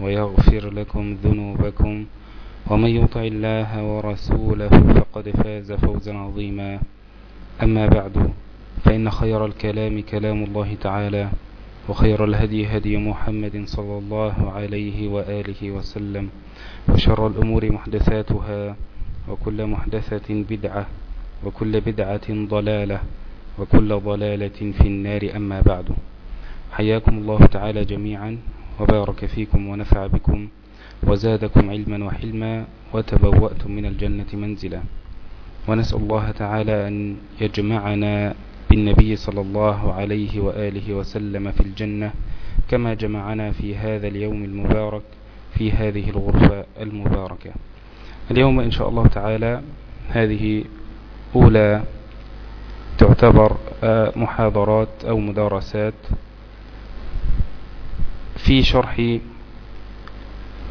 ويغفر لكم ذنوبكم ومن يطع الله ورسوله فقد فاز فوزا عظيما. أما بعد فإن خير الكلام كلام الله تعالى وخير الهدي هدي محمد صلى الله عليه وآله وسلم وشر الأمور محدثاتها وكل محدثة بدعة وكل بدعة ضلالة وكل ضلالة في النار. أما بعد حياكم الله تعالى جميعا وبارك فيكم ونفع بكم وزادكم علما وحلما وتبوأتم من الجنة منزلا. ونسأل الله تعالى أن يجمعنا بالنبي صلى الله عليه وآله وسلم في الجنة كما جمعنا في هذا اليوم المبارك في هذه الغرفة المباركة. اليوم إن شاء الله تعالى هذه أولى تعتبر محاضرات أو مدارسات في شرح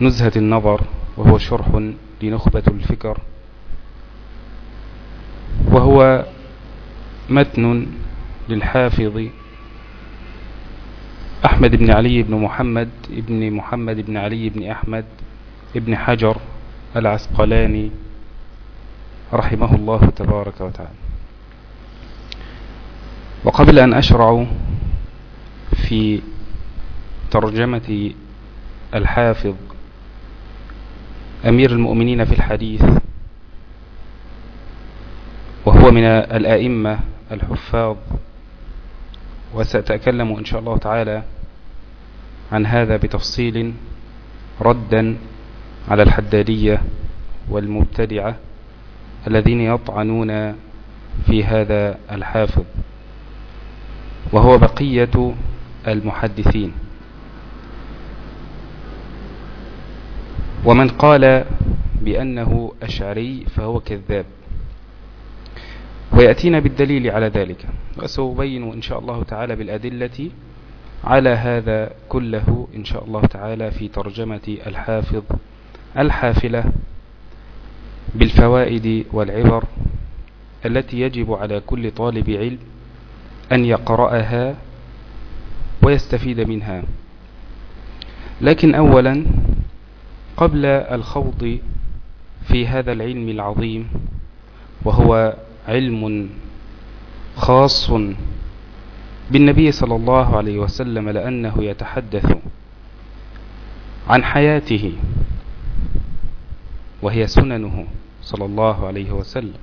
نزهة النظر وهو شرح لنخبة الفكر. وهو متن للحافظ أحمد بن علي بن محمد بن محمد بن علي بن أحمد بن حجر العسقلاني رحمه الله تبارك وتعالى. وقبل أن أشرع في ترجمة الحافظ أمير المؤمنين في الحديث وهو من الآئمة الحفاظ وسأتكلم إن شاء الله تعالى عن هذا بتفصيل ردا على الحدادية والمبتدعة الذين يطعنون في هذا الحافظ وهو بقية المحدثين. ومن قال بأنه أشعري فهو كذاب. ويأتينا بالدليل على ذلك. وسأبين إن شاء الله تعالى بالأدلة على هذا كله إن شاء الله تعالى في ترجمة الحافظ الحافلة بالفوائد والعبر التي يجب على كل طالب علم أن يقرأها ويستفيد منها. لكن أولا قبل الخوض في هذا العلم العظيم وهو علم خاص بالنبي صلى الله عليه وسلم لأنه يتحدث عن حياته وهي سننه صلى الله عليه وسلم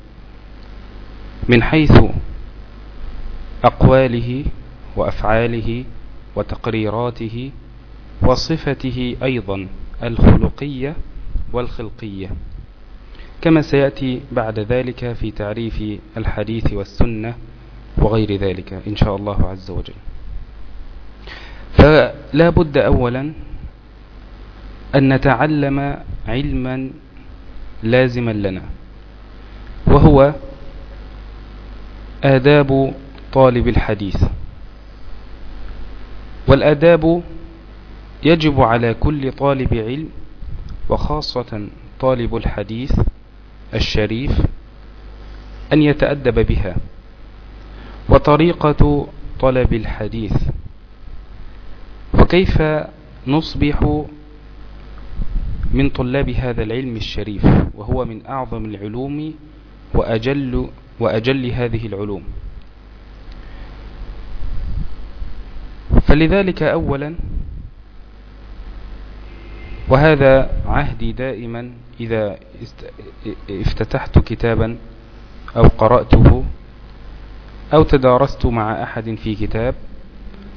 من حيث أقواله وأفعاله وتقريراته وصفته أيضا. الخلقية والخلقية. كما سيأتي بعد ذلك في تعريف الحديث والسنة وغير ذلك إن شاء الله عز وجل. فلا بد أولا أن نتعلم علما لازما لنا وهو آداب طالب الحديث. والآداب يجب على كل طالب علم وخاصة طالب الحديث الشريف أن يتأدب بها. وطريقة طلب الحديث وكيف نصبح من طلاب هذا العلم الشريف وهو من أعظم العلوم وأجل, وأجل هذه العلوم. فلذلك أولا وهذا عهدي دائما إذا افتتحت كتابا أو قرأته أو تدارست مع أحد في كتاب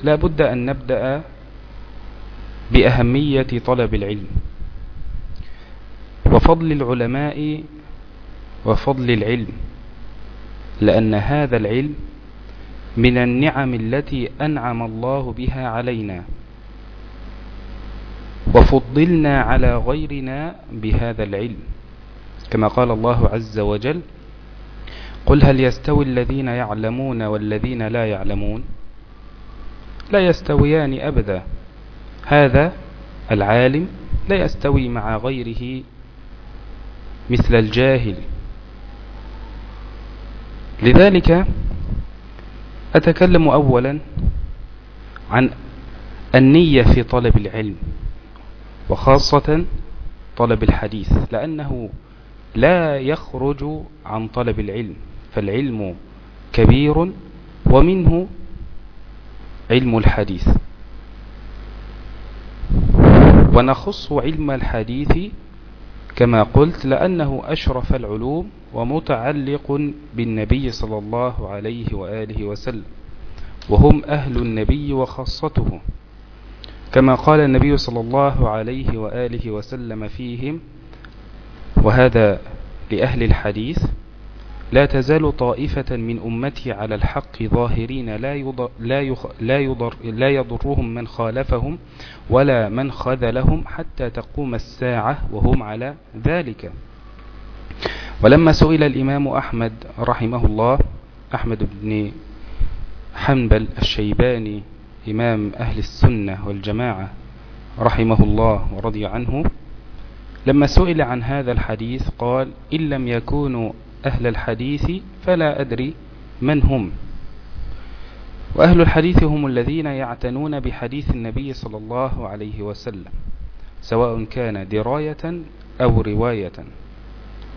لا بد أن نبدأ بأهمية طلب العلم. وفضل العلماء وفضل العلم لأن هذا العلم من النعم التي أنعم الله بها علينا. وفضلنا على غيرنا بهذا العلم. كما قال الله عز وجل قل هل يستوي الذين يعلمون والذين لا يعلمون؟ لا يستويان أبدا. هذا العالم لا يستوي مع غيره مثل الجاهل. لذلك أتكلم أولا عن النية في طلب العلم. وخاصة طلب الحديث لأنه لا يخرج عن طلب العلم فالعلم كبير ومنه علم الحديث. ونخص علم الحديث كما قلت لأنه أشرف العلوم ومتعلق بالنبي صلى الله عليه وآله وسلم وهم أهل النبي وخاصته. كما قال النبي صلى الله عليه وآله وسلم فيهم وهذا لأهل الحديث لا تزال طائفة من أمتي على الحق ظاهرين لا, يضر لا, يخ لا, يضر لا يضرهم من خالفهم ولا من خذلهم حتى تقوم الساعة وهم على ذلك. ولما سئل الإمام أحمد رحمه الله أحمد بن حنبل الشيباني إمام أهل السنة والجماعة رحمه الله ورضي عنه لما سئل عن هذا الحديث قال إن لم يكونوا أهل الحديث فلا أدري من هم. وأهل الحديث هم الذين يعتنون بحديث النبي صلى الله عليه وسلم سواء كان دراية أو رواية.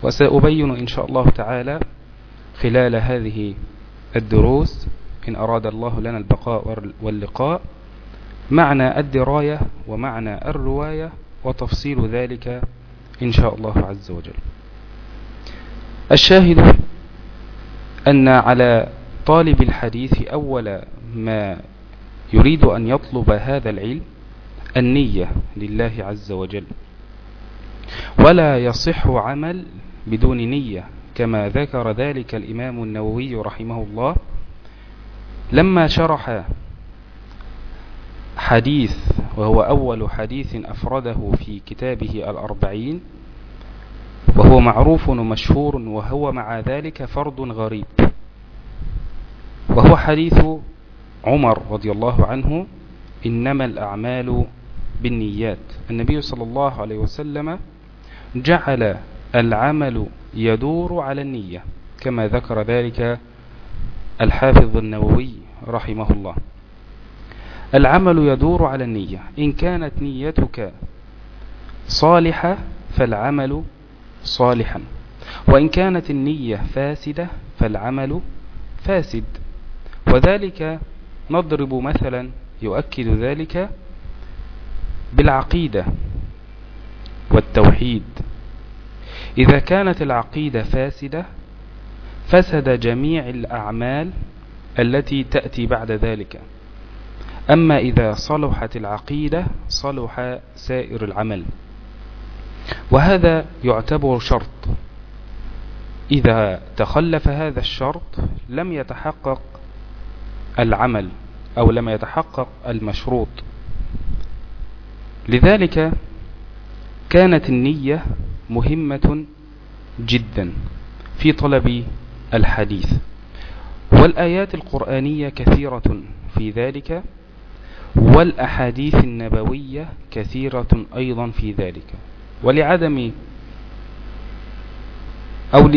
وسأبين إن شاء الله تعالى خلال هذه الدروس إن أراد الله لنا البقاء واللقاء معنى الدراية ومعنى الرواية وتفصيل ذلك إن شاء الله عز وجل. الشاهد أن على طالب الحديث أول ما يريد أن يطلب هذا العلم النية لله عز وجل. ولا يصح عمل بدون نية كما ذكر ذلك الإمام النووي رحمه الله لما شرح حديث وهو أول حديث أفرده في كتابه الأربعين وهو معروف ومشهور وهو مع ذلك فرد غريب. وهو حديث عمر رضي الله عنه إنما الأعمال بالنيات. النبي صلى الله عليه وسلم جعل العمل يدور على النية كما ذكر ذلك الحافظ النووي رحمه الله. العمل يدور على النية. إن كانت نيتك صالحة فالعمل صالحا. وإن كانت النية فاسدة فالعمل فاسد. وذلك نضرب مثلا يؤكد ذلك بالعقيدة والتوحيد. إذا كانت العقيدة فاسدة فسد جميع الأعمال التي تأتي بعد ذلك. أما إذا صلحت العقيدة صلح سائر العمل. وهذا يعتبر شرط. إذا تخلف هذا الشرط لم يتحقق العمل أو لم يتحقق المشروط. لذلك كانت النية مهمة جدا في طلب الحديث. والآيات القرآنية كثيرة في ذلك والأحاديث النبوية كثيرة أيضا في ذلك. ولعدم أو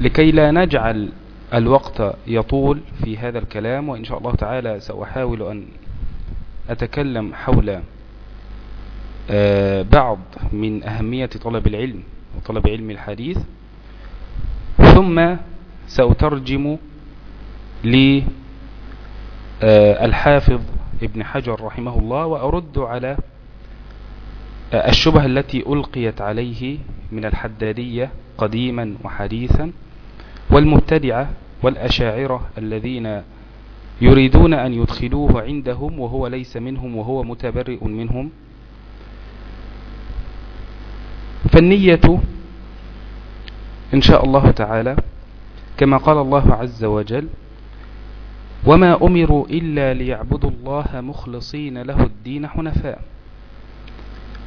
لكي لا نجعل الوقت يطول في هذا الكلام وإن شاء الله تعالى سأحاول أن أتكلم حول آه، بعض من أهمية طلب العلم وطلب علم الحديث. ثم سأترجم للحافظ ابن حجر رحمه الله وأرد على الشبهة التي ألقيت عليه من الحدادية قديما وحديثا والمبتدعة والأشاعرة الذين يريدون أن يدخلوه عندهم وهو ليس منهم وهو متبرئ منهم. فالنية إن شاء الله تعالى كما قال الله عز وجل وما أمروا إلا ليعبدوا الله مخلصين له الدين حنفاء.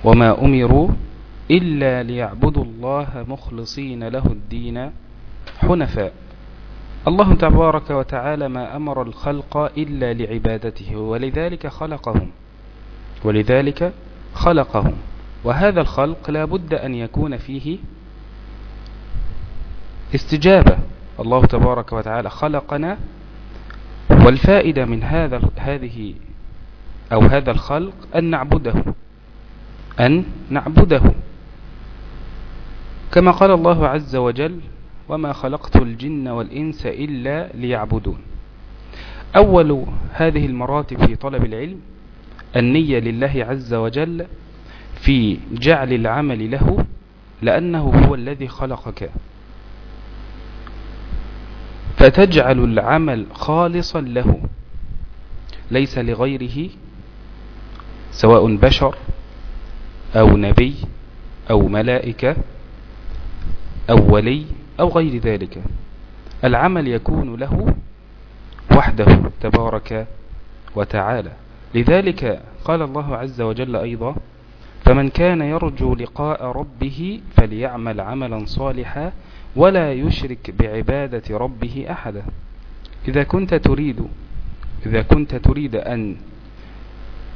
وما أمروا إلا ليعبدوا الله مخلصين له الدين حنفاء. الله تبارك وتعالى ما أمر الخلق إلا لعبادته ولذلك خلقهم ولذلك خلقهم. وهذا الخلق لا بد أن يكون فيه استجابة. الله تبارك وتعالى خلقنا والفائدة من هذا هذه أو هذا الخلق أن نعبده أن نعبده. كما قال الله عز وجل وما خلقت الجن والإنس إلا ليعبدون. أول هذه المراتب في طلب العلم النية لله عز وجل في جعل العمل له لأنه هو الذي خلقك. فتجعل العمل خالصا له. ليس لغيره سواء بشر أو نبي أو ملائكة أو ولي أو غير ذلك. العمل يكون له وحده تبارك وتعالى. لذلك قال الله عز وجل أيضا فمن كان يرجو لقاء ربه فليعمل عملا صالحا ولا يشرك بعبادة ربه أحدا. إذا كنت تريد إذا كنت تريد أن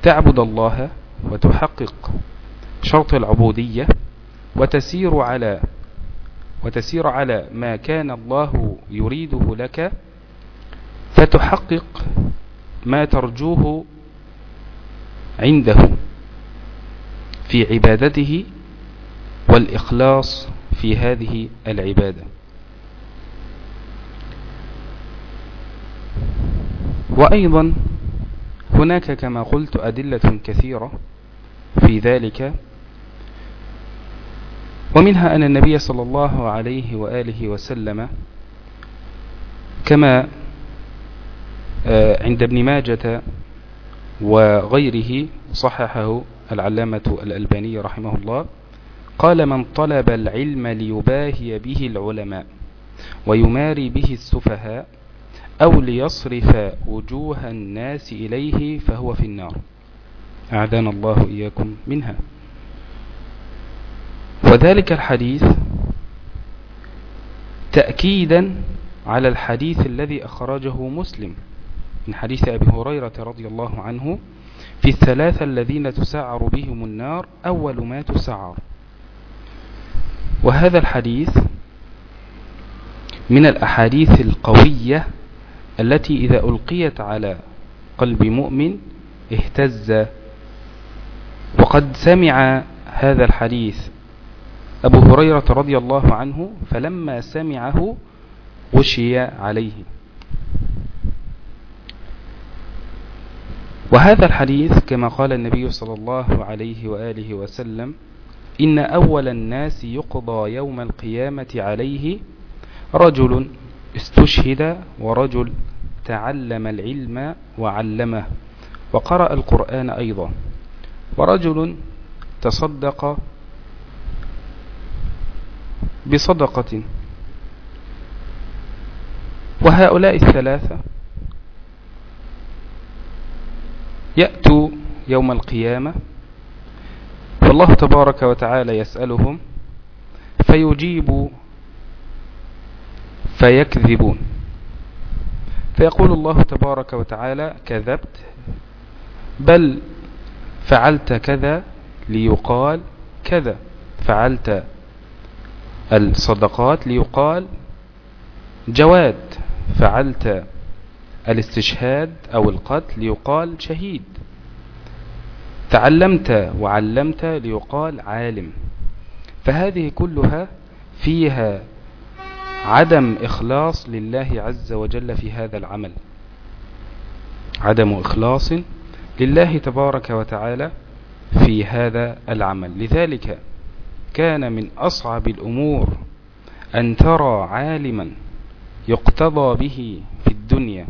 تعبد الله وتحقق شرط العبودية وتسير على وتسير على ما كان الله يريده لك فتحقق ما ترجوه عنده في عبادته والإخلاص في هذه العبادة. وأيضا هناك كما قلت أدلة كثيرة في ذلك ومنها أن النبي صلى الله عليه وآله وسلم كما آه، عند ابن ماجة وغيره صححه العلامة الألباني رحمه الله قال من طلب العلم ليباهي به العلماء ويماري به السفهاء أو ليصرف وجوه الناس إليه فهو في النار. أعدان الله إياكم منها. وذلك الحديث تأكيدا على الحديث الذي أخرجه مسلم من حديث أبي هريرة رضي الله عنه في الثلاثة الذين تسعر بهم النار أول ما تسعر. وهذا الحديث من الأحاديث القوية التي إذا ألقيت على قلب مؤمن اهتز. وقد سمع هذا الحديث أبو هريرة رضي الله عنه فلما سمعه غشي عليه. وهذا الحديث كما قال النبي صلى الله عليه وآله وسلم إن أول الناس يقضى يوم القيامة عليه رجل استشهد ورجل تعلم العلم وعلمه وقرأ القرآن أيضا ورجل تصدق بصدقة. وهؤلاء الثلاثة يأتوا يوم القيامة والله تبارك وتعالى يسألهم فيجيب فيكذبون. فيقول الله تبارك وتعالى كذبت بل فعلت كذا ليقال كذا. فعلت الصدقات ليقال جواد. فعلت الاستشهاد أو القتل ليقال شهيد. تعلمت وعلمت ليقال عالم. فهذه كلها فيها عدم إخلاص لله عز وجل في هذا العمل. عدم إخلاص لله تبارك وتعالى في هذا العمل. لذلك كان من أصعب الأمور أن ترى عالما يقتضى به في الدنيا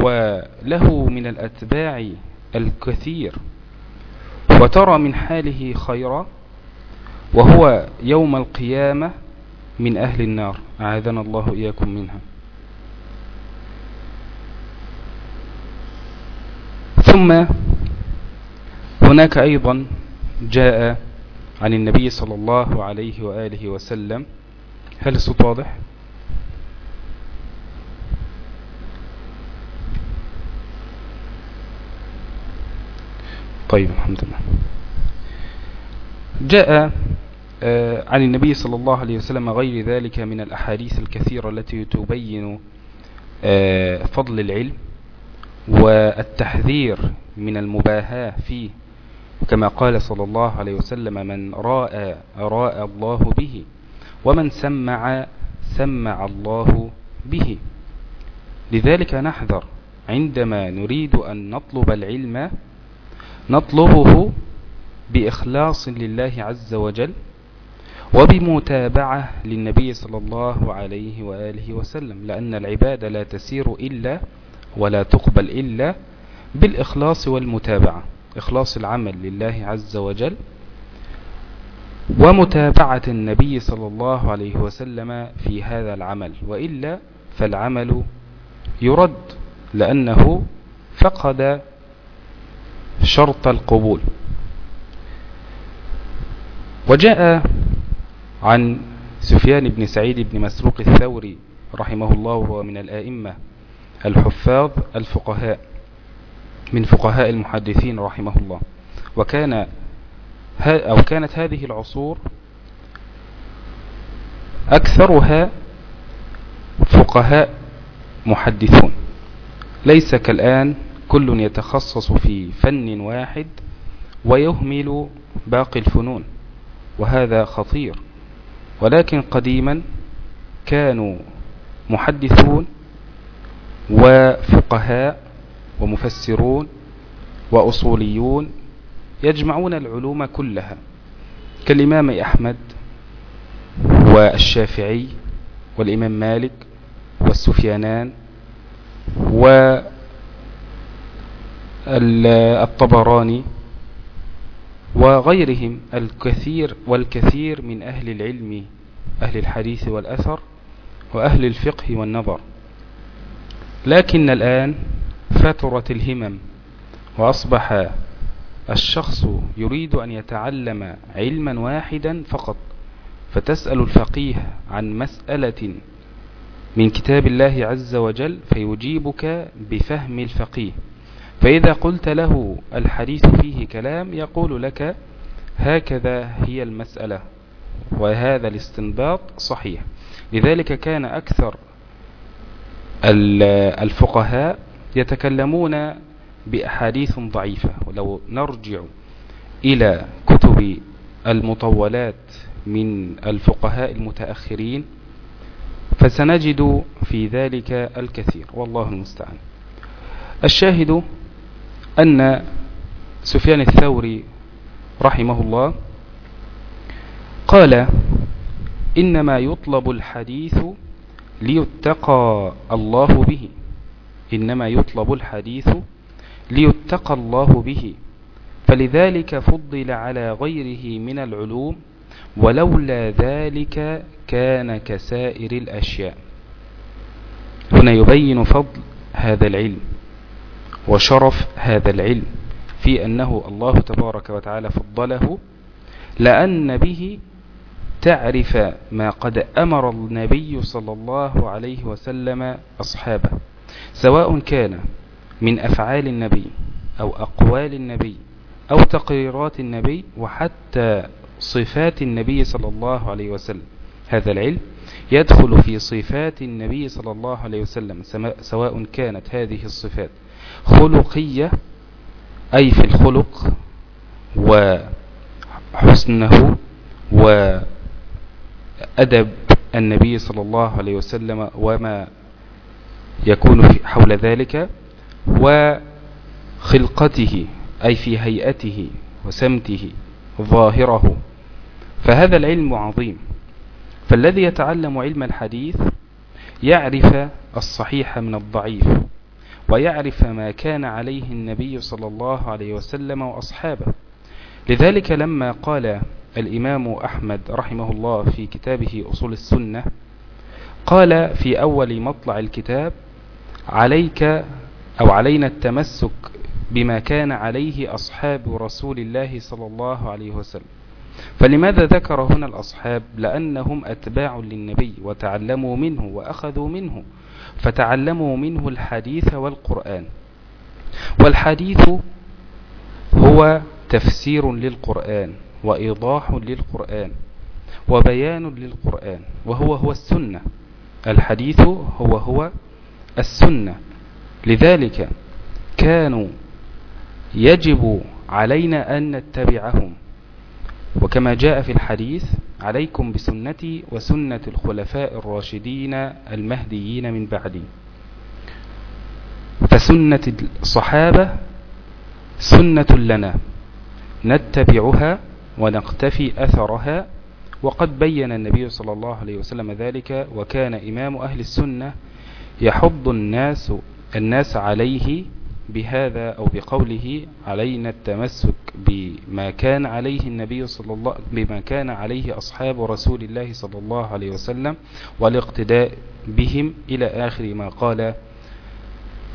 وله من الأتباع الكثير. وترى من حاله خيرا وهو يوم القيامة من أهل النار. أعاذنا الله إياكم منها. ثم هناك أيضا جاء عن النبي صلى الله عليه وآله وسلم. هل الصوت واضح؟ طيب الحمد لله. جاء آه، عن النبي صلى الله عليه وسلم غير ذلك من الأحاديث الكثيرة التي تبين آه، فضل العلم والتحذير من المباهاة فيه. كما قال صلى الله عليه وسلم من رأى رأى الله به ومن سمع سمع الله به. لذلك نحذر عندما نريد أن نطلب العلم نطلبه بإخلاص لله عز وجل وبمتابعة للنبي صلى الله عليه وآله وسلم لأن العبادة لا تسير إلا ولا تقبل إلا بالإخلاص والمتابعة إخلاص العمل لله عز وجل ومتابعة النبي صلى الله عليه وسلم في هذا العمل وإلا فالعمل يرد لأنه فقد شرط القبول. وجاء عن سفيان بن سعيد بن مسروق الثوري رحمه الله وهو من الآئمة الحفاظ الفقهاء من فقهاء المحدثين رحمه الله. وكان أو كانت هذه العصور أكثرها فقهاء محدثون. ليس كالآن كل يتخصص في فن واحد ويهمل باقي الفنون وهذا خطير. ولكن قديما كانوا محدثون وفقهاء ومفسرون وأصوليون يجمعون العلوم كلها كالإمام أحمد والشافعي والإمام مالك والسفيانان والطبراني وغيرهم الكثير والكثير من أهل العلم أهل الحديث والأثر وأهل الفقه والنظر. لكن الآن فترت الهمم وأصبح الشخص يريد أن يتعلم علما واحدا فقط. فتسأل الفقيه عن مسألة من كتاب الله عز وجل فيجيبك بفهم الفقيه. فإذا قلت له الحديث فيه كلام يقول لك هكذا هي المسألة وهذا الاستنباط صحيح. لذلك كان أكثر الفقهاء يتكلمون بأحاديث ضعيفة. ولو نرجع إلى كتب المطولات من الفقهاء المتأخرين فسنجد في ذلك الكثير. والله المستعان. الشاهد أن سفيان الثوري رحمه الله قال إنما يطلب الحديث ليتقى الله به. إنما يطلب الحديث ليتقى الله به. فلذلك فضل على غيره من العلوم ولولا ذلك كان كسائر الأشياء. هنا يبين فضل هذا العلم. وشرف هذا العلم في أنه الله تبارك وتعالى فضله لأن به تعرف ما قد أمر النبي صلى الله عليه وسلم أصحابه سواء كان من أفعال النبي أو أقوال النبي أو تقريرات النبي وحتى صفات النبي صلى الله عليه وسلم. هذا العلم يدخل في صفات النبي صلى الله عليه وسلم سواء كانت هذه الصفات. خلقية أي في الخلق وحسنه وأدب النبي صلى الله عليه وسلم وما يكون حول ذلك وخلقته أي في هيئته وسمته ظاهره. فهذا العلم عظيم. فالذي يتعلم علم الحديث يعرف الصحيح من الضعيف. ويعرف ما كان عليه النبي صلى الله عليه وسلم وأصحابه. لذلك لما قال الإمام أحمد رحمه الله في كتابه أصول السنة قال في أول مطلع الكتاب عليك أو علينا التمسك بما كان عليه أصحاب رسول الله صلى الله عليه وسلم. فلماذا ذكر هنا الأصحاب؟ لأنهم أتباع للنبي وتعلموا منه وأخذوا منه فتعلموا منه الحديث والقرآن. والحديث هو تفسير للقرآن وإيضاح للقرآن وبيان للقرآن وهو هو السنة. الحديث هو هو السنة. لذلك كانوا يجب علينا أن نتبعهم. وكما جاء في الحديث عليكم بسنتي وسنة الخلفاء الراشدين المهديين من بعدي. فسنة الصحابة سنة لنا نتبعها ونقتفي أثرها وقد بين النبي صلى الله عليه وسلم ذلك وكان إمام أهل السنة يحض الناس الناس عليه بهذا أو بقوله علينا التمسك بما كان عليه النبي صلى الله بما كان عليه أصحاب رسول الله صلى الله عليه وسلم والاقتداء بهم إلى آخر ما قال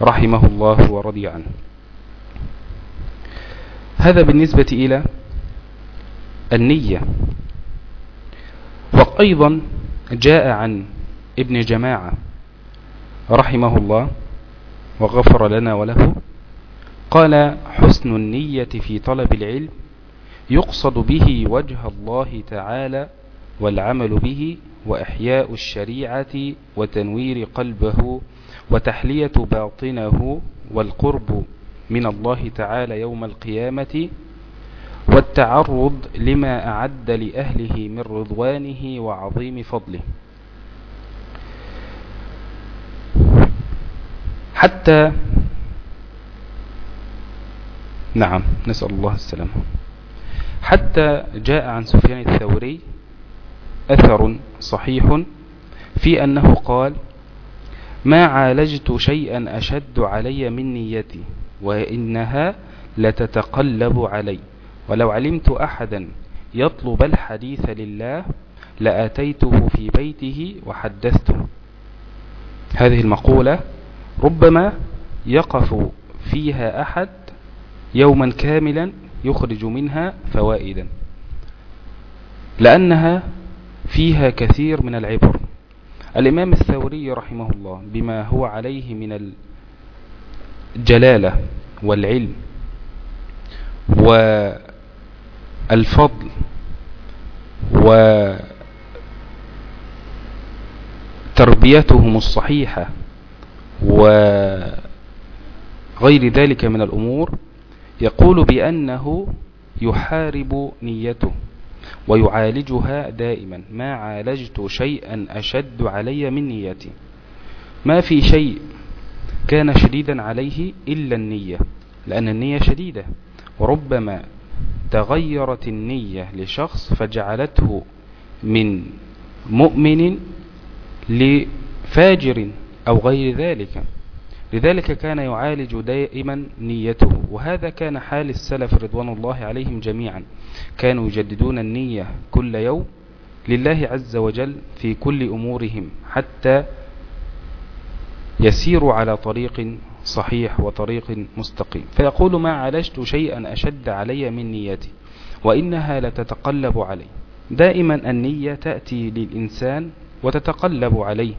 رحمه الله ورضي عنه. هذا بالنسبة إلى النية. وأيضا جاء عن ابن جماعة رحمه الله وغفر لنا وله. قال حسن النية في طلب العلم يقصد به وجه الله تعالى والعمل به وإحياء الشريعة وتنوير قلبه وتحلية باطنه والقرب من الله تعالى يوم القيامة والتعرض لما أعد لأهله من رضوانه وعظيم فضله. حتى نعم نسأل الله السلامة. حتى جاء عن سفيان الثوري أثر صحيح في أنه قال ما عالجت شيئا أشد علي من نيتي وإنها لتتقلب علي. ولو علمت أحدا يطلب الحديث لله لأتيته في بيته وحدثته. هذه المقولة ربما يقف فيها أحد يوما كاملا يخرج منها فوائدا لأنها فيها كثير من العبر. الإمام الثوري رحمه الله بما هو عليه من الجلالة والعلم والفضل وتربيتهم الصحيحة وغير ذلك من الأمور يقول بأنه يحارب نيته ويعالجها دائما. ما عالجت شيئا أشد علي من نيتي. ما في شيء كان شديدا عليه إلا النية لأن النية شديدة. وربما تغيرت النية لشخص فجعلته من مؤمن لفاجر. أو غير ذلك. لذلك كان يعالج دائما نيته. وهذا كان حال السلف رضوان الله عليهم جميعا. كانوا يجددون النية كل يوم لله عز وجل في كل أمورهم حتى يسيروا على طريق صحيح وطريق مستقيم. فيقول ما عالجت شيئا أشد علي من نيتي وإنها لتتقلب علي. دائما النية تأتي للإنسان وتتقلب عليه.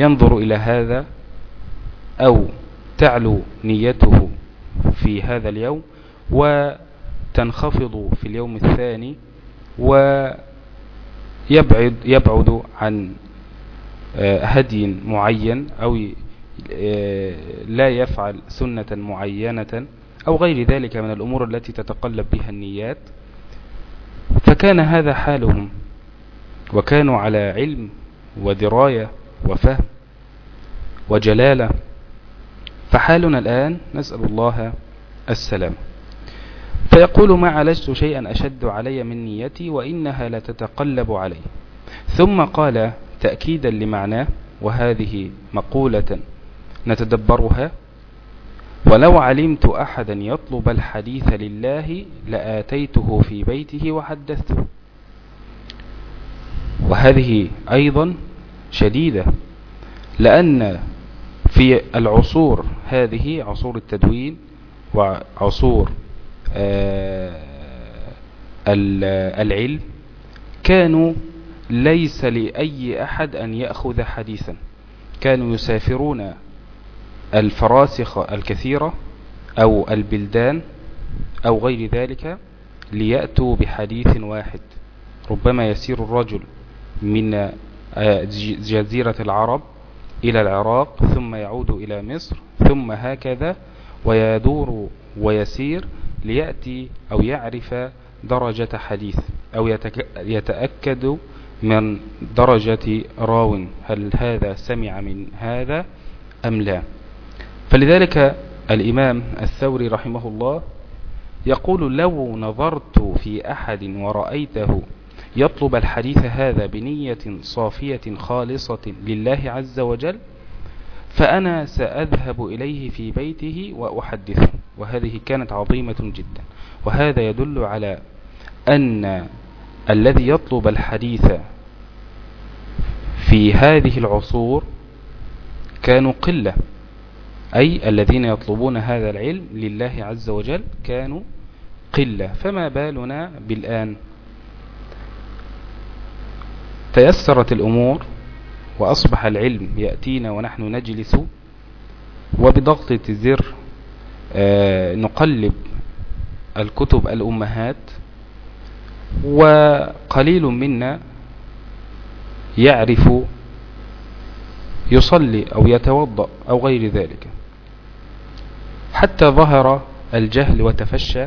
ينظر إلى هذا أو تعلو نيته في هذا اليوم وتنخفض في اليوم الثاني ويبعد يبعد عن آه، هدي معين أو آه، لا يفعل سنة معينة أو غير ذلك من الأمور التي تتقلب بها النيات. فكان هذا حالهم وكانوا على علم ودراية وفهم وجلالة. فحالنا الآن نسأل الله السلام. فيقول ما عالجت شيئا أشد علي من نيتي وإنها لتتقلب علي. ثم قال تأكيدا لمعناه وهذه مقولة نتدبرها ولو علمت أحدا يطلب الحديث لله لآتيته في بيته وحدثته. وهذه أيضا شديدة لأن في العصور هذه عصور التدوين وعصور آه، العلم كانوا ليس لأي أحد أن يأخذ حديثا. كانوا يسافرون الفراسخ الكثيرة أو البلدان أو غير ذلك ليأتوا بحديث واحد ربما يسير الرجل من جزيرة العرب إلى العراق ثم يعود إلى مصر ثم هكذا ويدور ويسير ليأتي أو يعرف درجة حديث أو يتأكد من درجة راو هل هذا سمع من هذا أم لا. فلذلك الإمام الثوري رحمه الله يقول لو نظرت في أحد ورأيته يطلب الحديث هذا بنية صافية خالصة لله عز وجل فأنا سأذهب إليه في بيته وأحدثه. وهذه كانت عظيمة جدا. وهذا يدل على أن الذي يطلب الحديث في هذه العصور كانوا قلة أي الذين يطلبون هذا العلم لله عز وجل كانوا قلة. فما بالنا بالآن تيسرت الأمور وأصبح العلم يأتينا ونحن نجلس وبضغطة زر آه، نقلب الكتب الأمهات وقليل منا يعرف يصلي أو يتوضأ أو غير ذلك. حتى ظهر الجهل وتفشى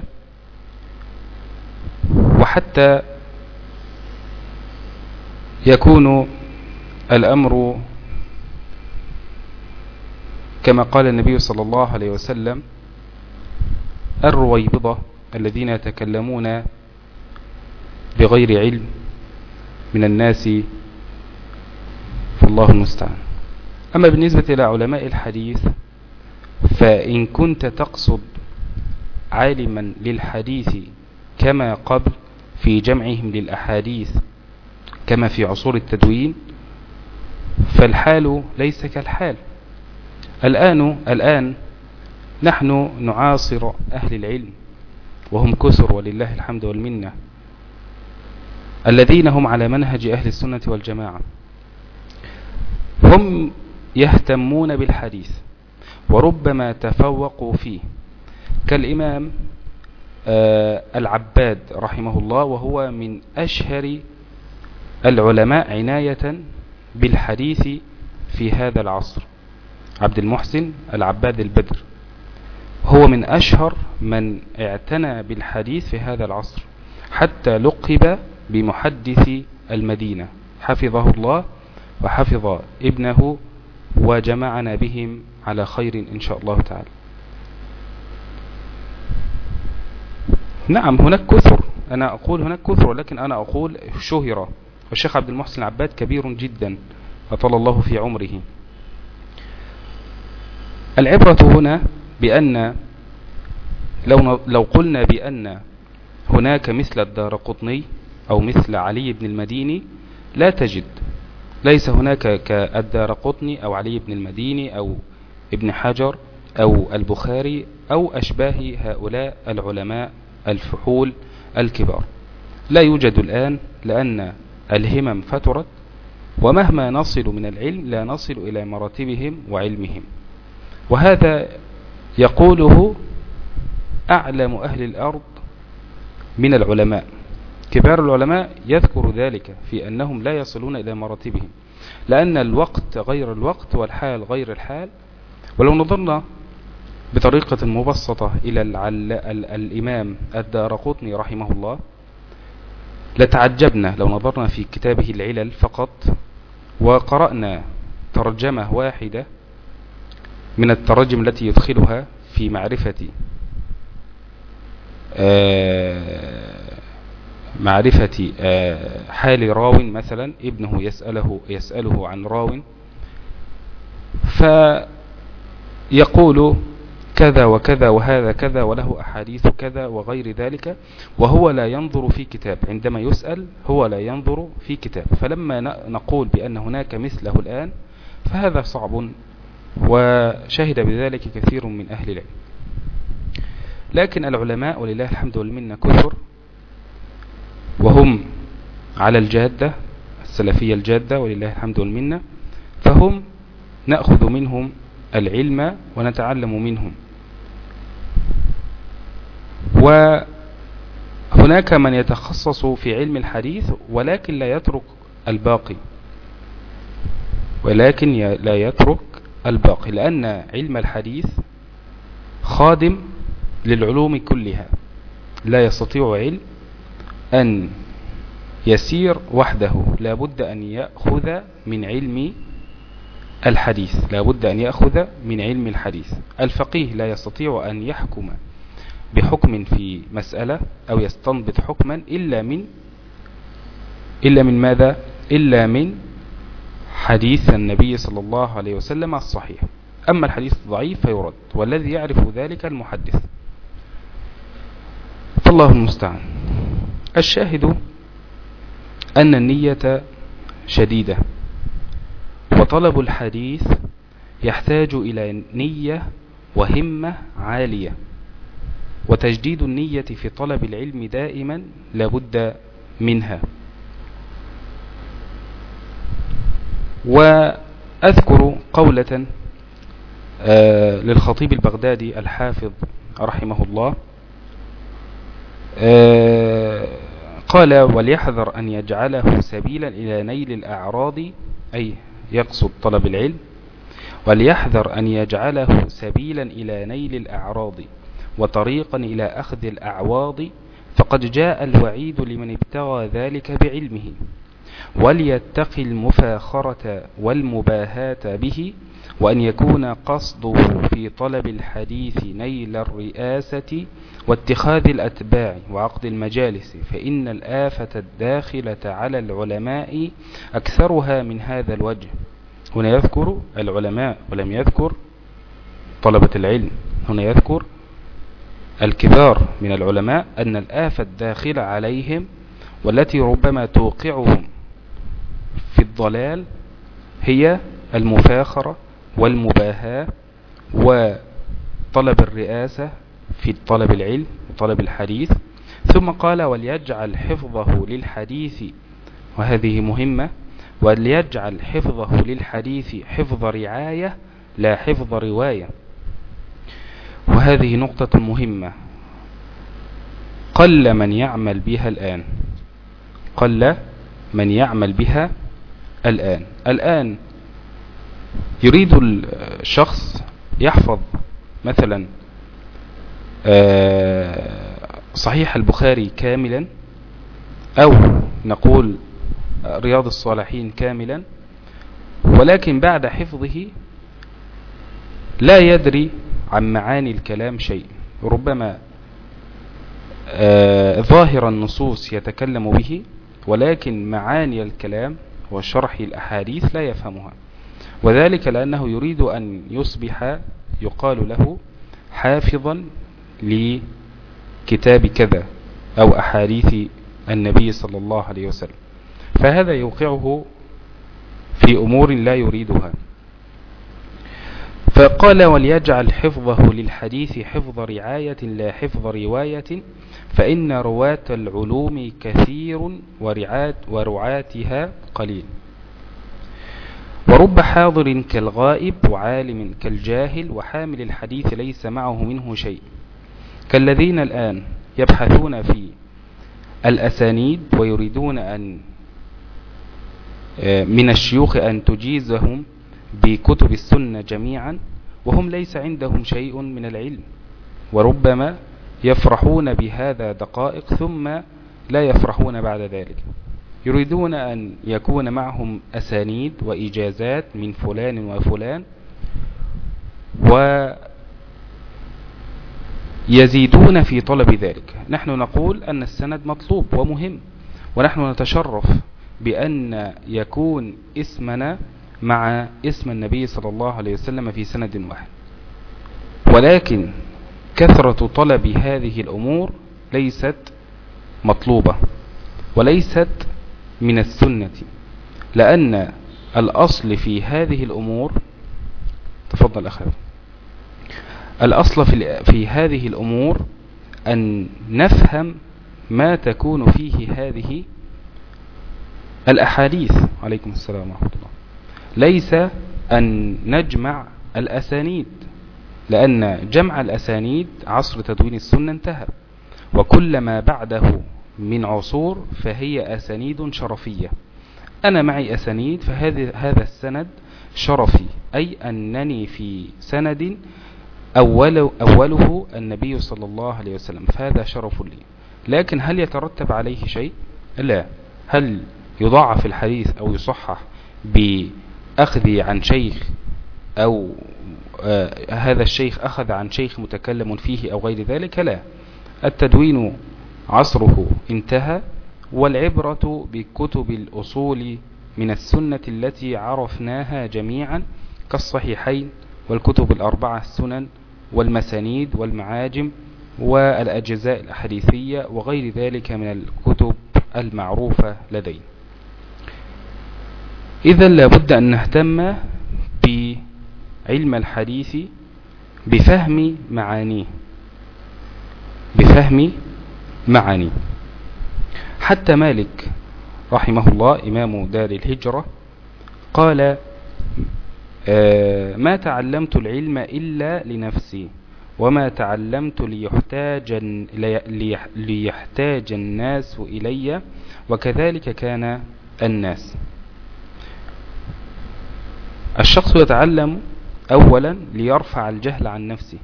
وحتى يكون الأمر كما قال النبي صلى الله عليه وسلم الرويبضة الذين يتكلمون بغير علم من الناس فالله المستعان. أما بالنسبة إلى علماء الحديث فإن كنت تقصد عالما للحديث كما قبل في جمعهم للأحاديث كما في عصور التدوين فالحال ليس كالحال. الآن الآن نحن نعاصر أهل العلم وهم كثر ولله الحمد والمنة الذين هم على منهج أهل السنة والجماعة. هم يهتمون بالحديث وربما تفوقوا فيه. كالإمام آه، العباد رحمه الله وهو من أشهر العلماء عناية بالحديث في هذا العصر. عبد المحسن العباد البدر هو من أشهر من اعتنى بالحديث في هذا العصر حتى لقب بمحدث المدينة. حفظه الله وحفظ ابنه وجمعنا بهم على خير إن شاء الله تعالى. نعم هناك كثر. أنا أقول هناك كثر ولكن أنا أقول شهرة. والشيخ عبد المحسن العباد كبير جدا أطال الله في عمره. العبرة هنا بأن لو, لو قلنا بأن هناك مثل الدار قطني أو مثل علي بن المديني لا تجد. ليس هناك كالدار قطني أو علي بن المديني أو ابن حجر أو البخاري أو أشباه هؤلاء العلماء الفحول الكبار. لا يوجد الآن لأن الهمم فترت ومهما نصل من العلم لا نصل إلى مراتبهم وعلمهم. وهذا يقوله أعلم أهل الأرض من العلماء. كبار العلماء يذكر ذلك في أنهم لا يصلون إلى مراتبهم لأن الوقت غير الوقت والحال غير الحال. ولو نظرنا بطريقة مبسطة إلى الإمام الدار قطني رحمه الله لتعجبنا لو نظرنا في كتابه العلل فقط وقرأنا ترجمة واحدة من الترجم التي يدخلها في معرفة معرفة حال راو مثلا ابنه يسأله, يسأله عن راو فيقول كذا وكذا وهذا كذا وله أحاديث كذا وغير ذلك وهو لا ينظر في كتاب. عندما يسأل هو لا ينظر في كتاب. فلما نقول بأن هناك مثله الآن فهذا صعب وشهد بذلك كثير من أهل العلم. لكن العلماء ولله الحمد والمنة كثر وهم على الجادة السلفية الجادة ولله الحمد والمنة فهم نأخذ منهم العلم ونتعلم منهم. وهناك من يتخصص في علم الحديث ولكن لا يترك الباقي. ولكن لا يترك الباقي لأن علم الحديث خادم للعلوم كلها. لا يستطيع علم أن يسير وحده. لا بد أن يأخذ من علم الحديث. لا بد أن يأخذ من علم الحديث. الفقيه لا يستطيع أن يحكم بحكم في مسألة أو يستنبط حكما إلا من إلا من ماذا؟ إلا من حديث النبي صلى الله عليه وسلم الصحيح. أما الحديث الضعيف فيرد والذي يعرف ذلك المحدث. فالله المستعان. الشاهد أن النية شديدة وطلب الحديث يحتاج إلى نية وهمة عالية. وتجديد النية في طلب العلم دائما لابد منها. وأذكر قولة آه، للخطيب البغدادي الحافظ رحمه الله آه، قال وليحذر أن يجعله سبيلا إلى نيل الأعراض أي يقصد طلب العلم وليحذر أن يجعله سبيلا إلى نيل الأعراض. وطريقا إلى أخذ الأعواض فقد جاء الوعيد لمن ابتغى ذلك بعلمه وليتقي المفاخرة والمباهاة به وأن يكون قصده في طلب الحديث نيل الرئاسة واتخاذ الأتباع وعقد المجالس فإن الآفة الداخلة على العلماء أكثرها من هذا الوجه. هنا يذكر العلماء ولم يذكر طلبة العلم. هنا يذكر الكبار من العلماء أن الآفة الداخلة عليهم والتي ربما توقعهم في الضلال هي المفاخرة والمباهاة وطلب الرئاسة في طلب العلم وطلب الحديث. ثم قال وليجعل حفظه للحديث وهذه مهمة وليجعل حفظه للحديث حفظ رعاية لا حفظ رواية. وهذه نقطة مهمة. قل من يعمل بها الآن. قل من يعمل بها الآن. الآن يريد الشخص يحفظ مثلا آه، صحيح البخاري كاملا أو نقول رياض الصالحين كاملا ولكن بعد حفظه لا يدري عن معاني الكلام شيء. ربما آه، ظاهر النصوص يتكلم به ولكن معاني الكلام وشرح الأحاديث لا يفهمها. وذلك لأنه يريد أن يصبح يقال له حافظا لكتاب كذا أو أحاديث النبي صلى الله عليه وسلم. فهذا يوقعه في أمور لا يريدها. فقال وليجعل حفظه للحديث حفظ رعاية لا حفظ رواية فإن رواة العلوم كثير ورعات ورعاتها قليل. ورب حاضر كالغائب وعالم كالجاهل وحامل الحديث ليس معه منه شيء. كالذين الآن يبحثون في الأسانيد ويريدون أن آه، من الشيوخ أن تجيزهم بكتب السنة جميعا وهم ليس عندهم شيء من العلم وربما يفرحون بهذا دقائق ثم لا يفرحون بعد ذلك. يريدون أن يكون معهم أسانيد وإجازات من فلان وفلان يزيدون في طلب ذلك. نحن نقول أن السند مطلوب ومهم ونحن نتشرف بأن يكون اسمنا مع اسم النبي صلى الله عليه وسلم في سند واحد. ولكن كثرة طلب هذه الأمور ليست مطلوبة وليست من السنة لأن الأصل في هذه الأمور تفضل أخي. الأصل في, هذه الأمور أن نفهم ما تكون فيه هذه الأحاديث. عليكم السلام ورحمة الله. ليس أن نجمع الأسانيد لأن جمع الأسانيد عصر تدوين السنة انتهى وكل ما بعده من عصور فهي أسانيد شرفية. أنا معي أسانيد فهذا هذا السند شرفي أي أنني في سند أول أوله النبي صلى الله عليه وسلم فهذا شرف لي. لكن هل يترتب عليه شيء؟ لا. هل يضاعف الحديث أو يصحح بأخذ عن شيخ أو آه هذا الشيخ أخذ عن شيخ متكلم فيه أو غير ذلك؟ لا. التدوين عصره انتهى والعبرة بكتب الأصول من السنة التي عرفناها جميعا كالصحيحين والكتب الأربعة السنن والمسانيد والمعاجم والأجزاء الأحاديثية وغير ذلك من الكتب المعروفة لدينا. إذا لابد أن نهتم بعلم الحديث بفهم معانيه. بفهم معانيه. حتى مالك رحمه الله إمام دار الهجرة قال آه، ما تعلمت العلم إلا لنفسي وما تعلمت ليحتاج, ليحتاج الناس إلي وكذلك كان الناس. الشخص يتعلم أولا ليرفع الجهل عن نفسه.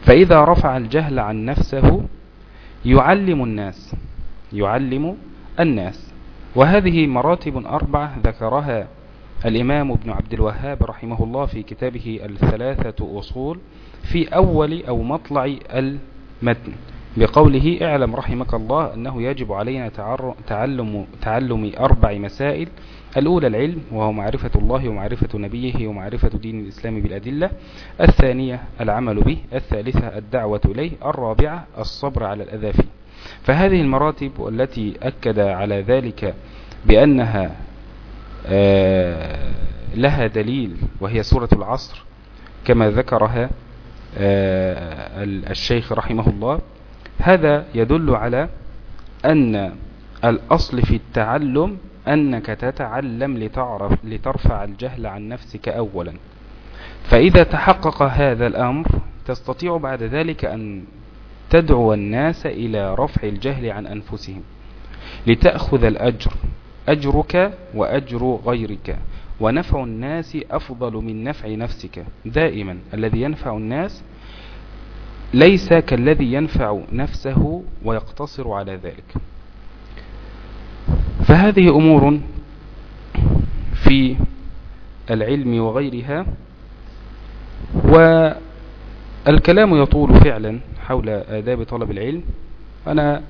فإذا رفع الجهل عن نفسه يعلم الناس يعلم الناس. وهذه مراتب أربعة ذكرها الإمام ابن عبد الوهاب رحمه الله في كتابه الثلاثة أصول في أول أو مطلع المتن بقوله اعلم رحمك الله أنه يجب علينا تعلم, تعلم أربع مسائل الأولى العلم وهو معرفة الله ومعرفة نبيه ومعرفة دين الإسلام بالأدلة. الثانية العمل به. الثالثة الدعوة إليه. الرابعة الصبر على الأذى فيه. فهذه المراتب التي أكد على ذلك بأنها آه، لها دليل وهي سورة العصر. كما ذكرها آه، الشيخ رحمه الله. هذا يدل على أن الأصل في التعلم أنك تتعلم لتعرف لترفع الجهل عن نفسك أولا. فإذا تحقق هذا الأمر تستطيع بعد ذلك أن تدعو الناس إلى رفع الجهل عن أنفسهم لتأخذ الأجر. أجرك وأجر غيرك. ونفع الناس أفضل من نفع نفسك. دائما الذي ينفع الناس ليس كالذي ينفع نفسه ويقتصر على ذلك. فهذه أمور في العلم وغيرها والكلام يطول فعلا حول آداب طلب العلم. أنا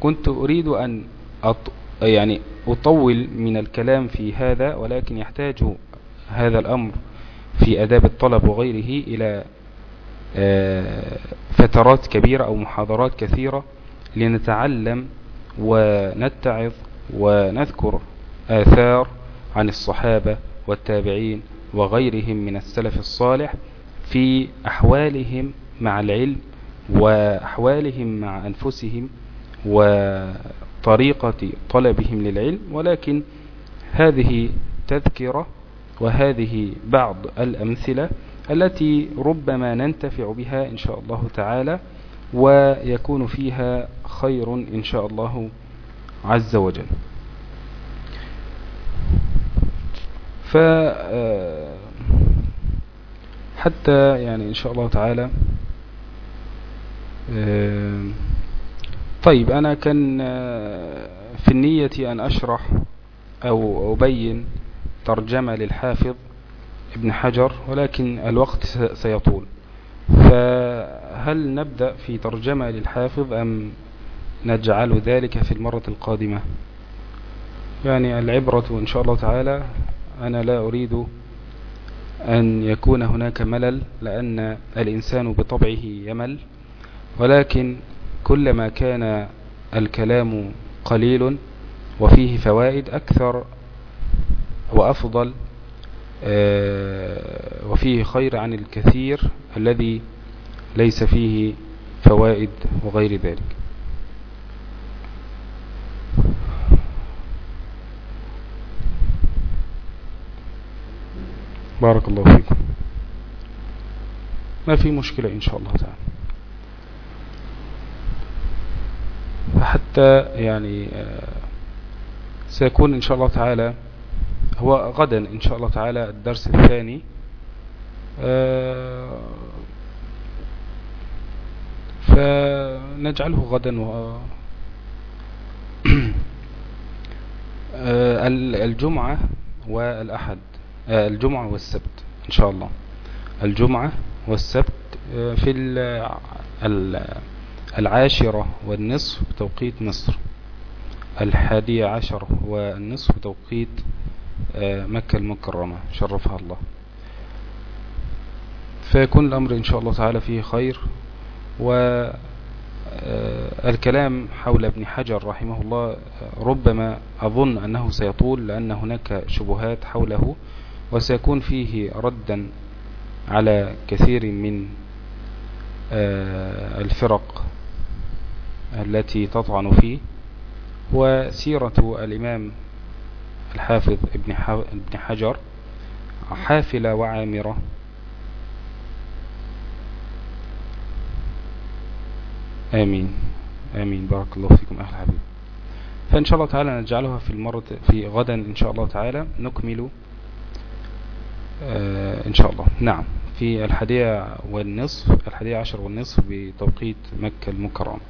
كنت أريد أن أط... يعني أطول من الكلام في هذا ولكن يحتاج هذا الأمر في آداب الطلب وغيره إلى آه، فترات كبيرة أو محاضرات كثيرة لنتعلم ونتعظ ونذكر آثار عن الصحابة والتابعين وغيرهم من السلف الصالح في أحوالهم مع العلم وأحوالهم مع أنفسهم وطريقة طلبهم للعلم ولكن هذه تذكرة وهذه بعض الأمثلة التي ربما ننتفع بها إن شاء الله تعالى ويكون فيها خير إن شاء الله عز وجل. ف آه، حتى يعني إن شاء الله تعالى آه، طيب أنا كان آه، في النية أن أشرح أو أبين ترجمة للحافظ ابن حجر ولكن الوقت سيطول. هل نبدأ في ترجمة للحافظ أم نجعل ذلك في المرة القادمة. يعني العبرة إن شاء الله تعالى أنا لا أريد أن يكون هناك ملل لأن الإنسان بطبعه يمل ولكن كلما كان الكلام قليل وفيه فوائد أكثر وأفضل آه، وفيه خير عن الكثير الذي ليس فيه فوائد وغير ذلك. بارك الله فيكم. ما في مشكلة إن شاء الله تعالى. فحتى يعني آه، سيكون إن شاء الله تعالى هو غدا إن شاء الله تعالى الدرس الثاني. آه، فنجعله غدا و آه، الجمعة والأحد. الجمعة والسبت إن شاء الله. الجمعة والسبت في العاشرة والنصف بتوقيت مصر. الحادية عشر والنصف بتوقيت آه، مكة المكرمة. شرفها الله. فيكون الأمر إن شاء الله تعالى فيه خير. والكلام آه، حول ابن حجر رحمه الله ربما أظن أنه سيطول لأن هناك شبهات حوله. وسيكون فيه ردا على كثير من آه، الفرق التي تطعن فيه وسيرة الإمام الحافظ ابن حجر حافلة وعامرة. آمين. آمين. بارك الله فيكم أهل حبيب فإن شاء الله تعالى نجعلها في المرة في غدا إن شاء الله تعالى. نكمل إن شاء الله. نعم. في الحادية والنصف الحادية عشر والنصف بتوقيت مكة المكرمة.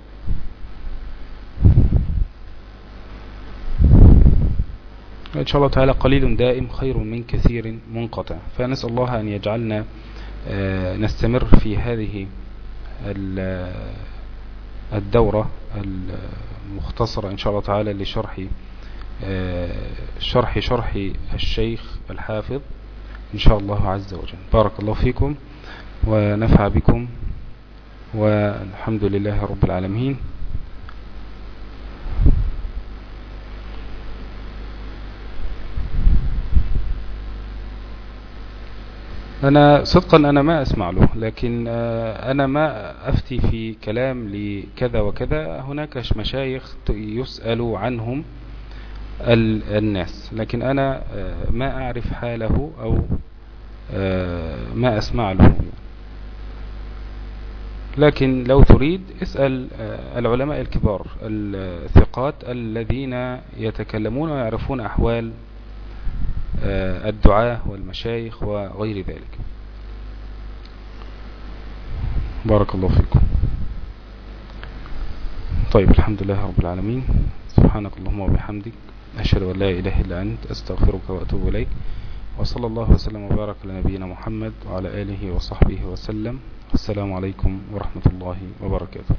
إن شاء الله تعالى قليل دائم خير من كثير منقطع. فنسأل الله أن يجعلنا آه، نستمر في هذه الدورة المختصرة إن شاء الله تعالى لشرح آه، شرح شرح الشيخ الحافظ إن شاء الله عز وجل. بارك الله فيكم ونفع بكم والحمد لله رب العالمين. أنا صدقا أنا ما أسمع له لكن آه، أنا ما أفتي في كلام لكذا وكذا. هناك مشايخ يسأل عنهم الناس. لكن أنا آه، ما أعرف حاله أو آه، ما أسمع له. لكن لو تريد اسأل العلماء الكبار الثقات الذين يتكلمون ويعرفون أحوال آه، الدعاة والمشايخ وغير ذلك. بارك الله فيكم. طيب الحمد لله رب العالمين. سبحانك اللهم وبحمدك. أشهد أن لا إله إلا أنت أستغفرك وأتوب إليك. وصلى الله وسلم وبارك على نبينا محمد وعلى آله وصحبه وسلم. السلام عليكم ورحمة الله وبركاته.